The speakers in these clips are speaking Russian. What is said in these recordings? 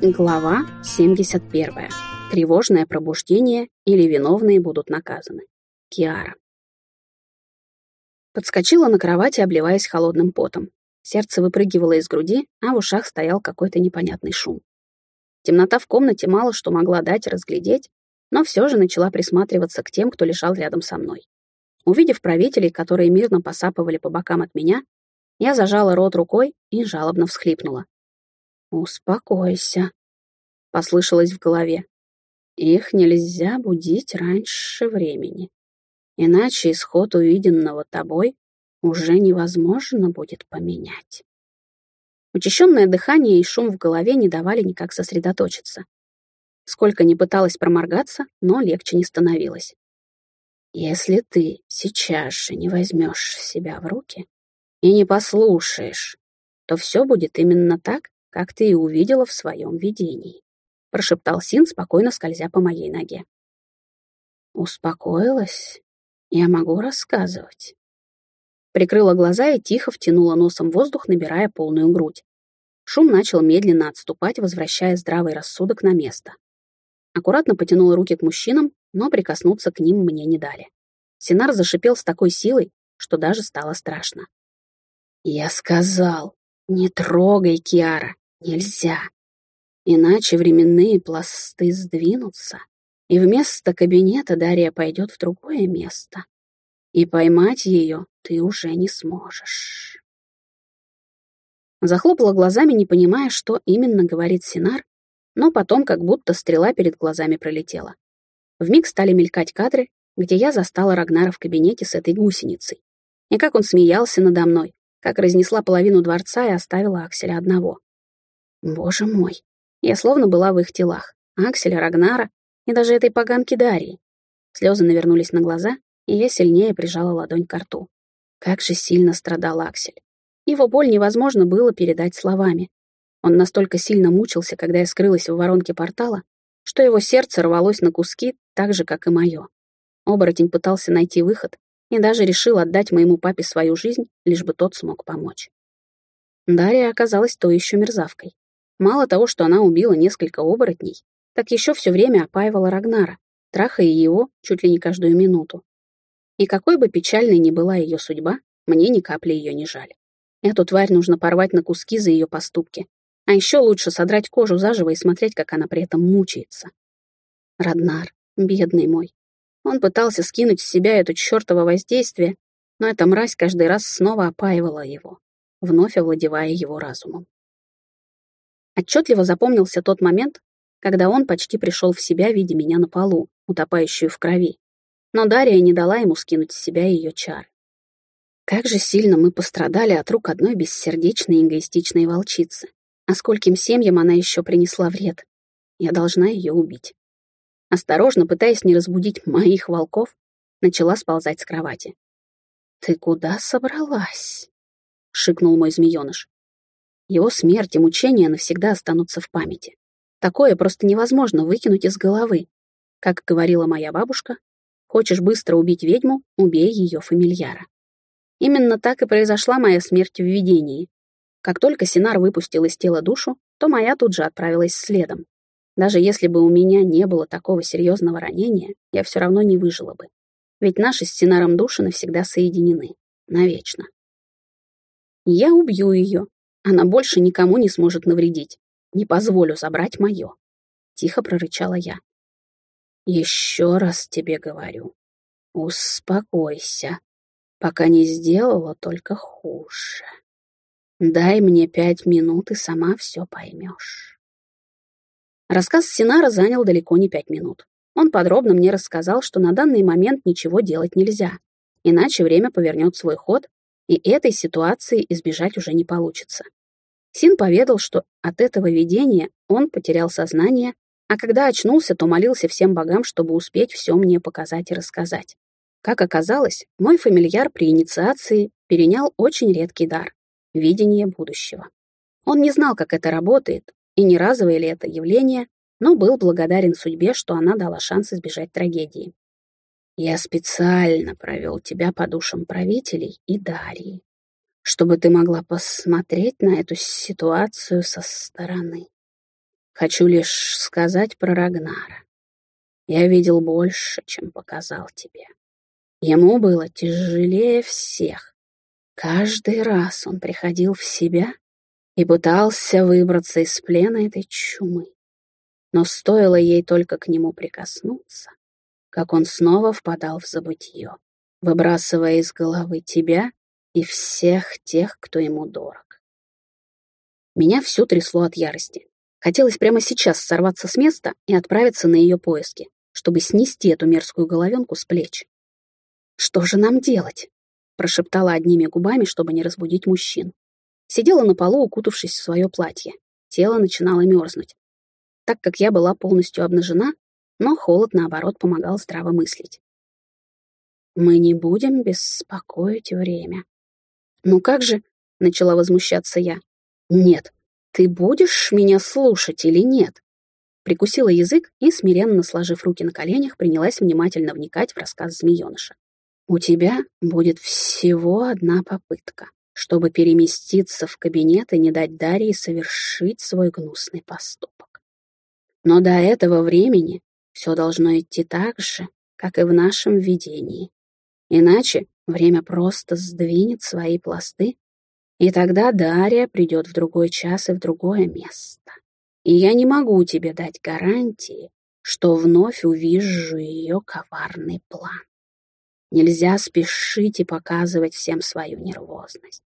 Глава 71. Тревожное пробуждение или виновные будут наказаны. Киара. Подскочила на кровати, обливаясь холодным потом. Сердце выпрыгивало из груди, а в ушах стоял какой-то непонятный шум. Темнота в комнате мало что могла дать разглядеть, но все же начала присматриваться к тем, кто лежал рядом со мной. Увидев правителей, которые мирно посапывали по бокам от меня, я зажала рот рукой и жалобно всхлипнула. «Успокойся», — послышалось в голове. «Их нельзя будить раньше времени, иначе исход увиденного тобой уже невозможно будет поменять». Учащенное дыхание и шум в голове не давали никак сосредоточиться. Сколько ни пыталась проморгаться, но легче не становилось. «Если ты сейчас же не возьмешь себя в руки и не послушаешь, то все будет именно так, как ты и увидела в своем видении», — прошептал Син, спокойно скользя по моей ноге. «Успокоилась? Я могу рассказывать». Прикрыла глаза и тихо втянула носом воздух, набирая полную грудь. Шум начал медленно отступать, возвращая здравый рассудок на место. Аккуратно потянула руки к мужчинам, но прикоснуться к ним мне не дали. Синар зашипел с такой силой, что даже стало страшно. «Я сказал, не трогай, Киара, нельзя. Иначе временные пласты сдвинутся, и вместо кабинета Дарья пойдет в другое место. И поймать ее ты уже не сможешь. Захлопала глазами, не понимая, что именно говорит Синар, но потом как будто стрела перед глазами пролетела. Вмиг стали мелькать кадры, где я застала Рагнара в кабинете с этой гусеницей. И как он смеялся надо мной, как разнесла половину дворца и оставила Акселя одного. Боже мой, я словно была в их телах. Акселя, Рагнара и даже этой поганки Дарьи. Слезы навернулись на глаза, и я сильнее прижала ладонь к рту. Как же сильно страдал Аксель. Его боль невозможно было передать словами. Он настолько сильно мучился, когда я скрылась в воронке портала, что его сердце рвалось на куски, так же, как и мое. Оборотень пытался найти выход, и даже решил отдать моему папе свою жизнь, лишь бы тот смог помочь. Дарья оказалась той еще мерзавкой. Мало того, что она убила несколько оборотней, так еще все время опаивала Рагнара, трахая его чуть ли не каждую минуту. И какой бы печальной ни была ее судьба, мне ни капли ее не жаль. Эту тварь нужно порвать на куски за ее поступки. А еще лучше содрать кожу заживо и смотреть, как она при этом мучается. Раднар, бедный мой, он пытался скинуть с себя это чёртово воздействие, но эта мразь каждый раз снова опаивала его, вновь овладевая его разумом. Отчетливо запомнился тот момент, когда он почти пришел в себя, видя меня на полу, утопающую в крови. Но Дарья не дала ему скинуть с себя ее чары. Как же сильно мы пострадали от рук одной бессердечной эгоистичной волчицы. А скольким семьям она еще принесла вред. Я должна ее убить. Осторожно, пытаясь не разбудить моих волков, начала сползать с кровати. «Ты куда собралась?» — шикнул мой змеёныш. Его смерть и мучения навсегда останутся в памяти. Такое просто невозможно выкинуть из головы. Как говорила моя бабушка, хочешь быстро убить ведьму, убей ее фамильяра. Именно так и произошла моя смерть в видении. Как только Синар выпустил из тела душу, то моя тут же отправилась следом. Даже если бы у меня не было такого серьезного ранения, я все равно не выжила бы. Ведь наши с Синаром души навсегда соединены. Навечно. Я убью ее. Она больше никому не сможет навредить. Не позволю забрать мое. Тихо прорычала я. Еще раз тебе говорю. Успокойся. Пока не сделала, только хуже. Дай мне пять минут, и сама все поймешь. Рассказ Синара занял далеко не пять минут. Он подробно мне рассказал, что на данный момент ничего делать нельзя, иначе время повернет свой ход, и этой ситуации избежать уже не получится. Син поведал, что от этого видения он потерял сознание, а когда очнулся, то молился всем богам, чтобы успеть все мне показать и рассказать. Как оказалось, мой фамильяр при инициации перенял очень редкий дар — видение будущего. Он не знал, как это работает, и не разовое ли это явление, но был благодарен судьбе, что она дала шанс избежать трагедии. «Я специально провел тебя по душам правителей и Дарьи, чтобы ты могла посмотреть на эту ситуацию со стороны. Хочу лишь сказать про Рагнара. Я видел больше, чем показал тебе. Ему было тяжелее всех. Каждый раз он приходил в себя и пытался выбраться из плена этой чумы. Но стоило ей только к нему прикоснуться, как он снова впадал в забытье, выбрасывая из головы тебя и всех тех, кто ему дорог. Меня все трясло от ярости. Хотелось прямо сейчас сорваться с места и отправиться на ее поиски, чтобы снести эту мерзкую головенку с плеч. «Что же нам делать?» — прошептала одними губами, чтобы не разбудить мужчин. Сидела на полу, укутавшись в свое платье. Тело начинало мерзнуть. Так как я была полностью обнажена, но холод, наоборот, помогал здраво мыслить. «Мы не будем беспокоить время». «Ну как же?» — начала возмущаться я. «Нет, ты будешь меня слушать или нет?» Прикусила язык и, смиренно сложив руки на коленях, принялась внимательно вникать в рассказ змееныша. «У тебя будет всего одна попытка, чтобы переместиться в кабинет и не дать Дарье совершить свой гнусный поступок. Но до этого времени все должно идти так же, как и в нашем видении. Иначе время просто сдвинет свои пласты, и тогда Дарья придет в другой час и в другое место. И я не могу тебе дать гарантии, что вновь увижу ее коварный план. Нельзя спешить и показывать всем свою нервозность.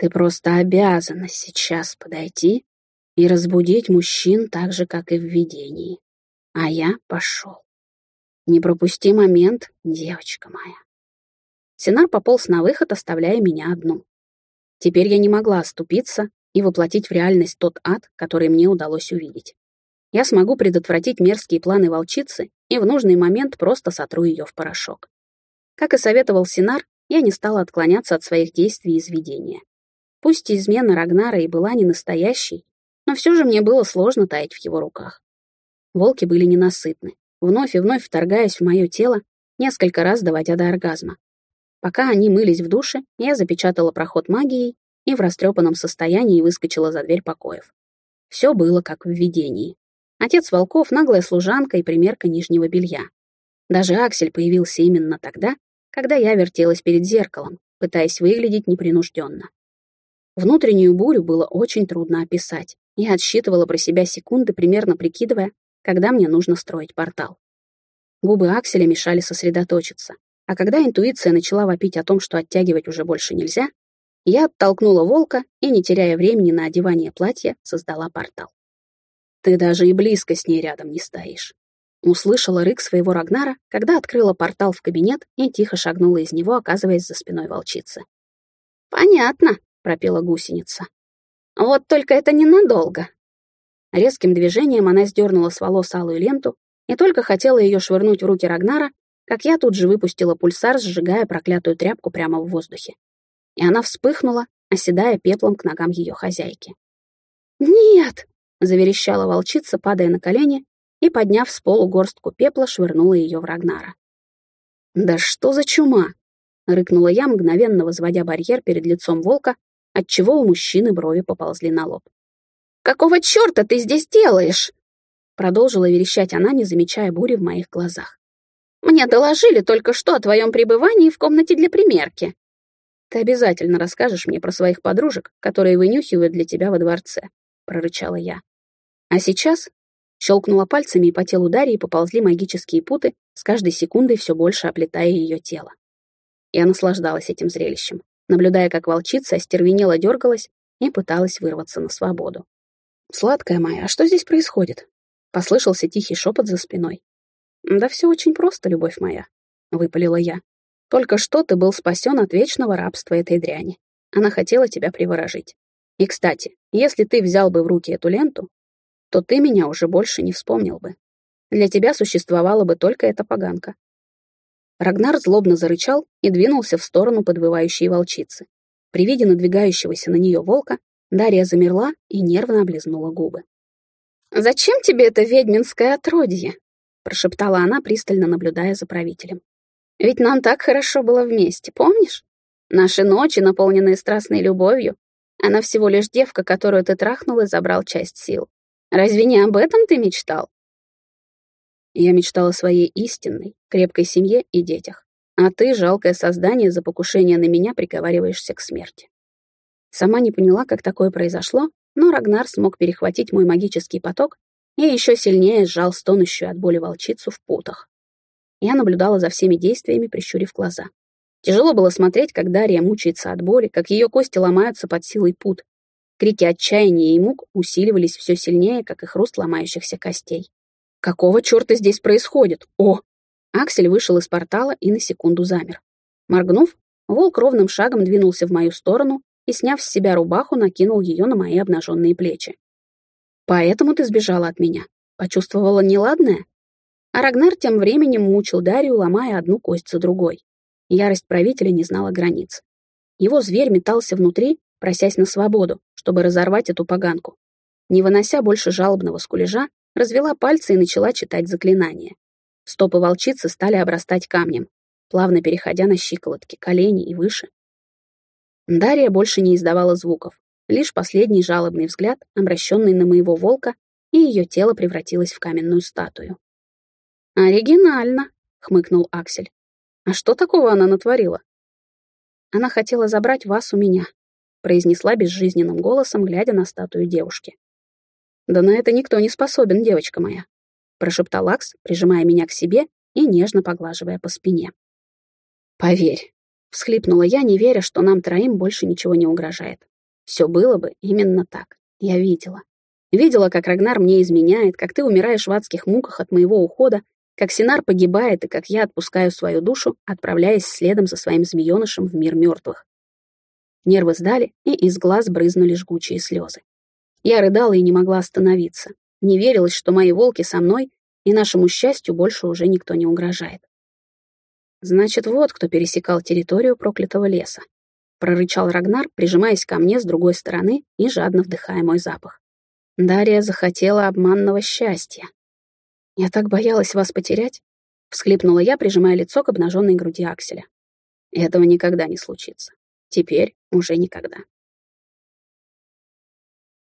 Ты просто обязана сейчас подойти и разбудить мужчин так же, как и в видении. А я пошел. Не пропусти момент, девочка моя. Синар пополз на выход, оставляя меня одну. Теперь я не могла оступиться и воплотить в реальность тот ад, который мне удалось увидеть. Я смогу предотвратить мерзкие планы волчицы и в нужный момент просто сотру ее в порошок. Как и советовал Синар, я не стала отклоняться от своих действий из видения. Пусть измена Рагнара и была не настоящей, но все же мне было сложно таять в его руках. Волки были ненасытны, вновь и вновь вторгаясь в мое тело, несколько раз доводя до оргазма. Пока они мылись в душе, я запечатала проход магией и в растрепанном состоянии выскочила за дверь покоев. Все было как в видении. Отец волков — наглая служанка и примерка нижнего белья. Даже Аксель появился именно тогда, когда я вертелась перед зеркалом, пытаясь выглядеть непринужденно. Внутреннюю бурю было очень трудно описать. Я отсчитывала про себя секунды, примерно прикидывая, когда мне нужно строить портал. Губы Акселя мешали сосредоточиться, а когда интуиция начала вопить о том, что оттягивать уже больше нельзя, я оттолкнула волка и, не теряя времени на одевание платья, создала портал. «Ты даже и близко с ней рядом не стоишь». Услышала рык своего Рагнара, когда открыла портал в кабинет и тихо шагнула из него, оказываясь за спиной волчицы. «Понятно», — пропела гусеница. «Вот только это ненадолго». Резким движением она сдернула с волос алую ленту и только хотела ее швырнуть в руки Рагнара, как я тут же выпустила пульсар, сжигая проклятую тряпку прямо в воздухе и она вспыхнула, оседая пеплом к ногам ее хозяйки. «Нет!» — заверещала волчица, падая на колени, и, подняв с полу горстку пепла, швырнула ее в Рагнара. «Да что за чума!» — рыкнула я, мгновенно возводя барьер перед лицом волка, отчего у мужчины брови поползли на лоб. «Какого черта ты здесь делаешь?» Продолжила верещать она, не замечая бури в моих глазах. «Мне доложили только что о твоем пребывании в комнате для примерки. «Ты обязательно расскажешь мне про своих подружек, которые вынюхивают для тебя во дворце», — прорычала я. «А сейчас...» — щелкнула пальцами, и по телу Дарьи поползли магические путы, с каждой секундой все больше оплетая ее тело. Я наслаждалась этим зрелищем, наблюдая, как волчица остервенело дергалась и пыталась вырваться на свободу. «Сладкая моя, а что здесь происходит?» — послышался тихий шепот за спиной. «Да все очень просто, любовь моя», — выпалила я. Только что ты был спасен от вечного рабства этой дряни. Она хотела тебя приворожить. И, кстати, если ты взял бы в руки эту ленту, то ты меня уже больше не вспомнил бы. Для тебя существовала бы только эта поганка. Рагнар злобно зарычал и двинулся в сторону подвывающей волчицы. При виде надвигающегося на нее волка Дарья замерла и нервно облизнула губы. «Зачем тебе это ведьминское отродье?» — прошептала она, пристально наблюдая за правителем. Ведь нам так хорошо было вместе, помнишь? Наши ночи, наполненные страстной любовью. Она всего лишь девка, которую ты трахнул и забрал часть сил. Разве не об этом ты мечтал? Я мечтал о своей истинной, крепкой семье и детях. А ты, жалкое создание, за покушение на меня приговариваешься к смерти. Сама не поняла, как такое произошло, но Рагнар смог перехватить мой магический поток и еще сильнее сжал стонущую от боли волчицу в путах. Я наблюдала за всеми действиями, прищурив глаза. Тяжело было смотреть, как Дарья мучается от боли, как ее кости ломаются под силой пут. Крики отчаяния и мук усиливались все сильнее, как и хруст ломающихся костей. Какого черта здесь происходит? О! Аксель вышел из портала и на секунду замер. Моргнув, волк ровным шагом двинулся в мою сторону и, сняв с себя рубаху, накинул ее на мои обнаженные плечи. «Поэтому ты сбежала от меня. Почувствовала неладное?» А Рагнар тем временем мучил Дарью, ломая одну кость за другой. Ярость правителя не знала границ. Его зверь метался внутри, просясь на свободу, чтобы разорвать эту поганку. Не вынося больше жалобного скулежа, развела пальцы и начала читать заклинания. Стопы волчицы стали обрастать камнем, плавно переходя на щиколотки, колени и выше. Дарья больше не издавала звуков, лишь последний жалобный взгляд, обращенный на моего волка, и ее тело превратилось в каменную статую. «Оригинально», — хмыкнул Аксель. «А что такого она натворила?» «Она хотела забрать вас у меня», — произнесла безжизненным голосом, глядя на статую девушки. «Да на это никто не способен, девочка моя», — прошептал Акс, прижимая меня к себе и нежно поглаживая по спине. «Поверь», — всхлипнула я, не веря, что нам троим больше ничего не угрожает. Все было бы именно так. Я видела. Видела, как Рагнар мне изменяет, как ты умираешь в адских муках от моего ухода, как Синар погибает и как я отпускаю свою душу, отправляясь следом за своим змеёнышем в мир мертвых. Нервы сдали, и из глаз брызнули жгучие слезы. Я рыдала и не могла остановиться. Не верилось, что мои волки со мной, и нашему счастью больше уже никто не угрожает. Значит, вот кто пересекал территорию проклятого леса. Прорычал Рагнар, прижимаясь ко мне с другой стороны и жадно вдыхая мой запах. Дарья захотела обманного счастья. «Я так боялась вас потерять», — всхлипнула я, прижимая лицо к обнаженной груди Акселя. «Этого никогда не случится. Теперь уже никогда».